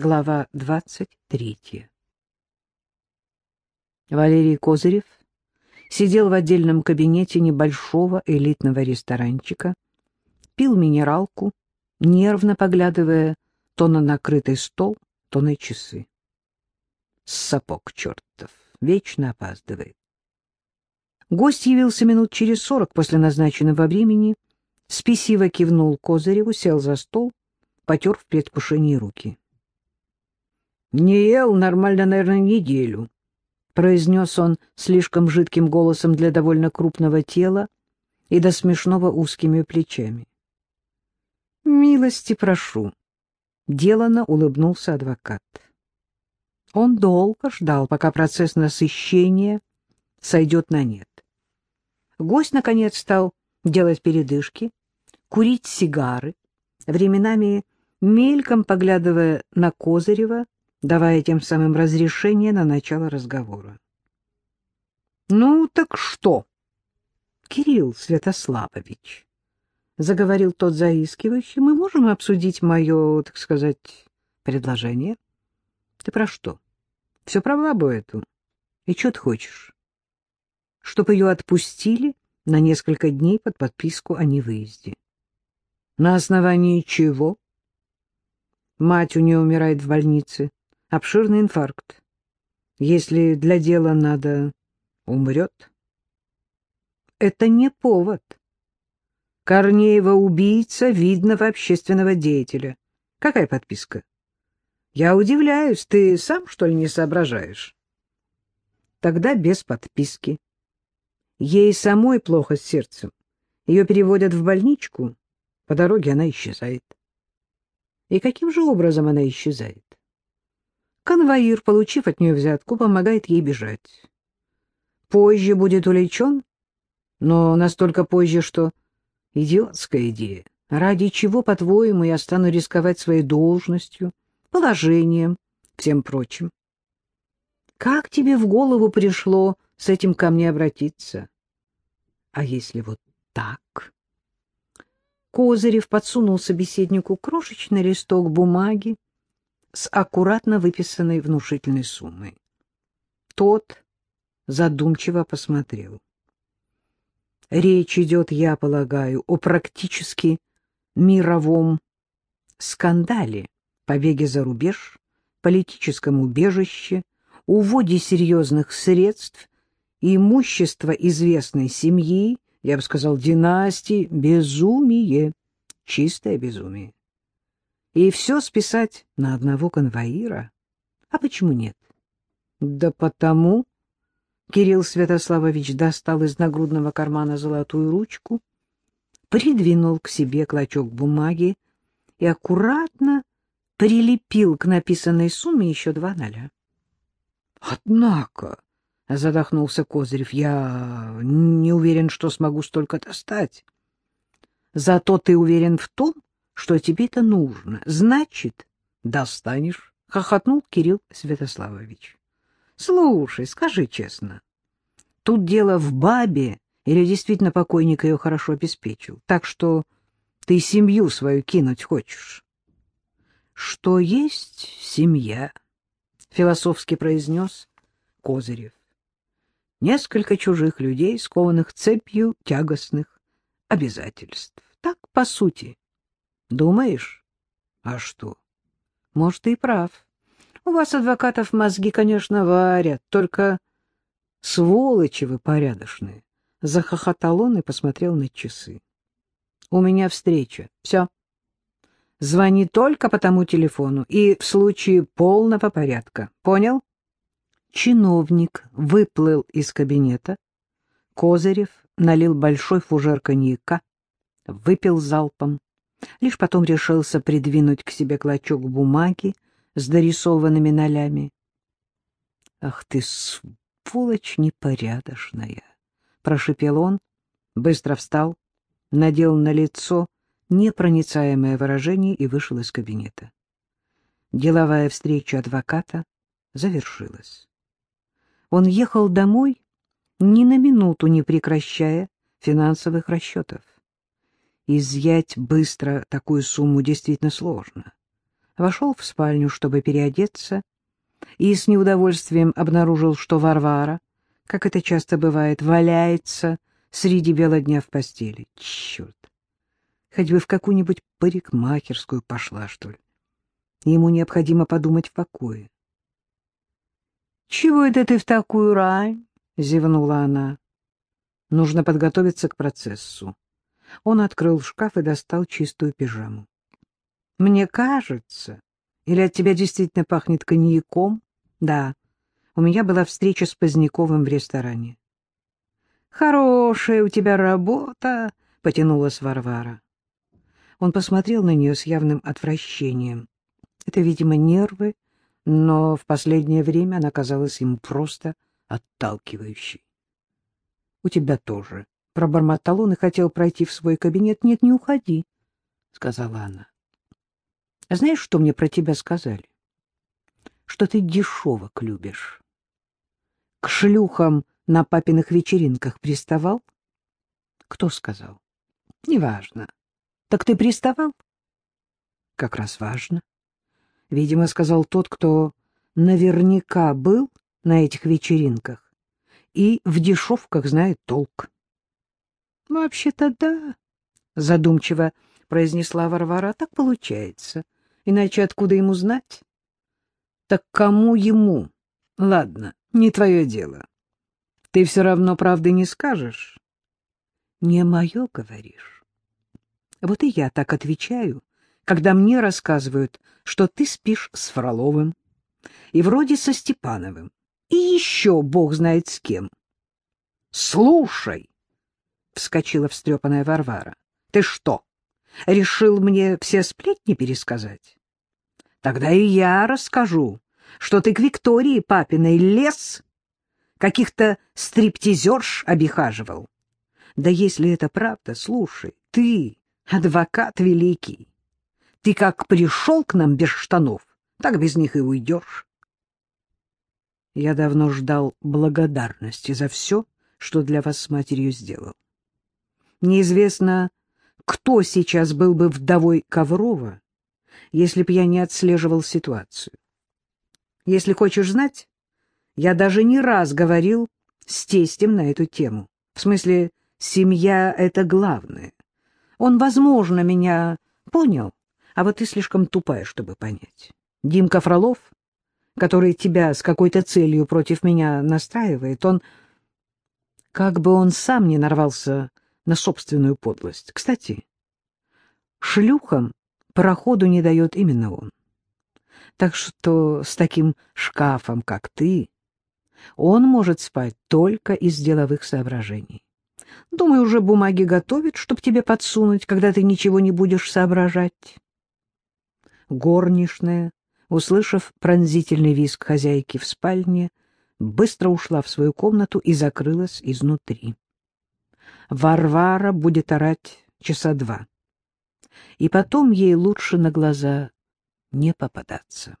Глава 23. Валерий Козырев сидел в отдельном кабинете небольшого элитного ресторанчика, пил минералку, нервно поглядывая то на накрытый стол, то на часы. Сапог чертов, вечно опаздывает. Гость явился минут через сорок после назначенного времени, спесиво кивнул Козыреву, сел за стол, потер в предвкушении руки. — Не ел нормально, наверное, неделю, — произнес он слишком жидким голосом для довольно крупного тела и до смешного узкими плечами. — Милости прошу, — делано улыбнулся адвокат. Он долго ждал, пока процесс насыщения сойдет на нет. Гость, наконец, стал делать передышки, курить сигары, временами мельком поглядывая на Козырева, давая тем самым разрешение на начало разговора. — Ну, так что? — Кирилл Святославович, — заговорил тот заискивающий, — мы можем обсудить мое, так сказать, предложение? — Ты про что? — Все про бабу эту. И что ты хочешь? — Чтоб ее отпустили на несколько дней под подписку о невыезде. — На основании чего? Мать у нее умирает в больнице обширный инфаркт. Если для дела надо, умрет. Это не повод. Корнеева убийца видного общественного деятеля. Какая подписка? Я удивляюсь, ты сам, что ли, не соображаешь? Тогда без подписки. Ей самой плохо с сердцем. Ее переводят в больничку. По дороге она исчезает. И каким же образом она исчезает? Конвоир, получив от нее взятку, помогает ей бежать. Позже будет уличен, но настолько позже, что идиотская идея. Ради чего, по-твоему, я стану рисковать своей должностью, положением, всем прочим? Как тебе в голову пришло с этим ко мне обратиться? А если вот так? Козырев подсунул собеседнику крошечный листок бумаги, с аккуратно выписанной внушительной суммой. Тот задумчиво посмотрел. Речь идет, я полагаю, о практически мировом скандале, побеге за рубеж, политическом убежище, уводе серьезных средств и имущества известной семьи, я бы сказал, династии, безумие, чистое безумие и все списать на одного конвоира? А почему нет? Да потому... Кирилл Святославович достал из нагрудного кармана золотую ручку, придвинул к себе клочок бумаги и аккуратно прилепил к написанной сумме еще два ноля. — Однако, — задохнулся Козырев, — я не уверен, что смогу столько достать. — Зато ты уверен в том, что тебе это нужно. Значит, достанешь, — хохотнул Кирилл Святославович. — Слушай, скажи честно, тут дело в бабе или действительно покойник ее хорошо обеспечил, так что ты семью свою кинуть хочешь? — Что есть семья, — философски произнес Козырев. Несколько чужих людей, скованных цепью тягостных обязательств. Так, по сути. Думаешь? А что? Может, ты и прав. У вас, адвокатов, мозги, конечно, варят, только сволочи вы порядочные. Захохотал он и посмотрел на часы. У меня встреча. Все. Звони только по тому телефону и в случае полного порядка. Понял? Чиновник выплыл из кабинета. Козырев налил большой фужер коньяка, выпил залпом Лишь потом решился придвинуть к себе клочок бумаги с дорисованными нолями. — Ах ты, сволочь непорядочная! — прошипел он, быстро встал, надел на лицо непроницаемое выражение и вышел из кабинета. Деловая встреча адвоката завершилась. Он ехал домой, ни на минуту не прекращая финансовых расчетов. Изъять быстро такую сумму действительно сложно. вошел в спальню, чтобы переодеться, и с неудовольствием обнаружил, что Варвара, как это часто бывает, валяется среди бела дня в постели. Черт! Хоть бы в какую-нибудь парикмахерскую пошла, что ли. Ему необходимо подумать в покое. — Чего это ты в такую рань? — зевнула она. — Нужно подготовиться к процессу. Он открыл шкаф и достал чистую пижаму. — Мне кажется, или от тебя действительно пахнет коньяком? — Да. У меня была встреча с Поздняковым в ресторане. — Хорошая у тебя работа, — потянулась Варвара. Он посмотрел на нее с явным отвращением. Это, видимо, нервы, но в последнее время она казалась ему просто отталкивающей. — У тебя тоже. Пробормотал он и хотел пройти в свой кабинет. — Нет, не уходи, — сказала она. — Знаешь, что мне про тебя сказали? Что ты дешевок любишь. К шлюхам на папиных вечеринках приставал? Кто сказал? Неважно. Так ты приставал? Как раз важно. Видимо, сказал тот, кто наверняка был на этих вечеринках и в дешевках знает толк. — Вообще-то да, — задумчиво произнесла Варвара. — Так получается. Иначе откуда ему знать? — Так кому ему? Ладно, не твое дело. Ты все равно правды не скажешь. — Не мое, говоришь. Вот и я так отвечаю, когда мне рассказывают, что ты спишь с Фроловым и вроде со Степановым, и еще бог знает с кем. — Слушай! — вскочила встрепанная Варвара. — Ты что, решил мне все сплетни пересказать? Тогда и я расскажу, что ты к Виктории папиной лес, каких-то стриптизерш обихаживал. Да если это правда, слушай, ты, адвокат великий, ты как пришел к нам без штанов, так без них и уйдешь. Я давно ждал благодарности за все, что для вас с матерью сделал. Неизвестно, кто сейчас был бы вдовой Коврова, если б я не отслеживал ситуацию. Если хочешь знать, я даже не раз говорил с тестем на эту тему. В смысле, семья — это главное. Он, возможно, меня понял, а вот ты слишком тупая, чтобы понять. Димка Фролов, который тебя с какой-то целью против меня настраивает, он... Как бы он сам не нарвался на собственную подлость. Кстати, шлюхам проходу не дает именно он. Так что с таким шкафом, как ты, он может спать только из деловых соображений. Думаю, уже бумаги готовит, чтобы тебе подсунуть, когда ты ничего не будешь соображать. Горничная, услышав пронзительный визг хозяйки в спальне, быстро ушла в свою комнату и закрылась изнутри. Варвара будет орать часа два. И потом ей лучше на глаза не попадаться.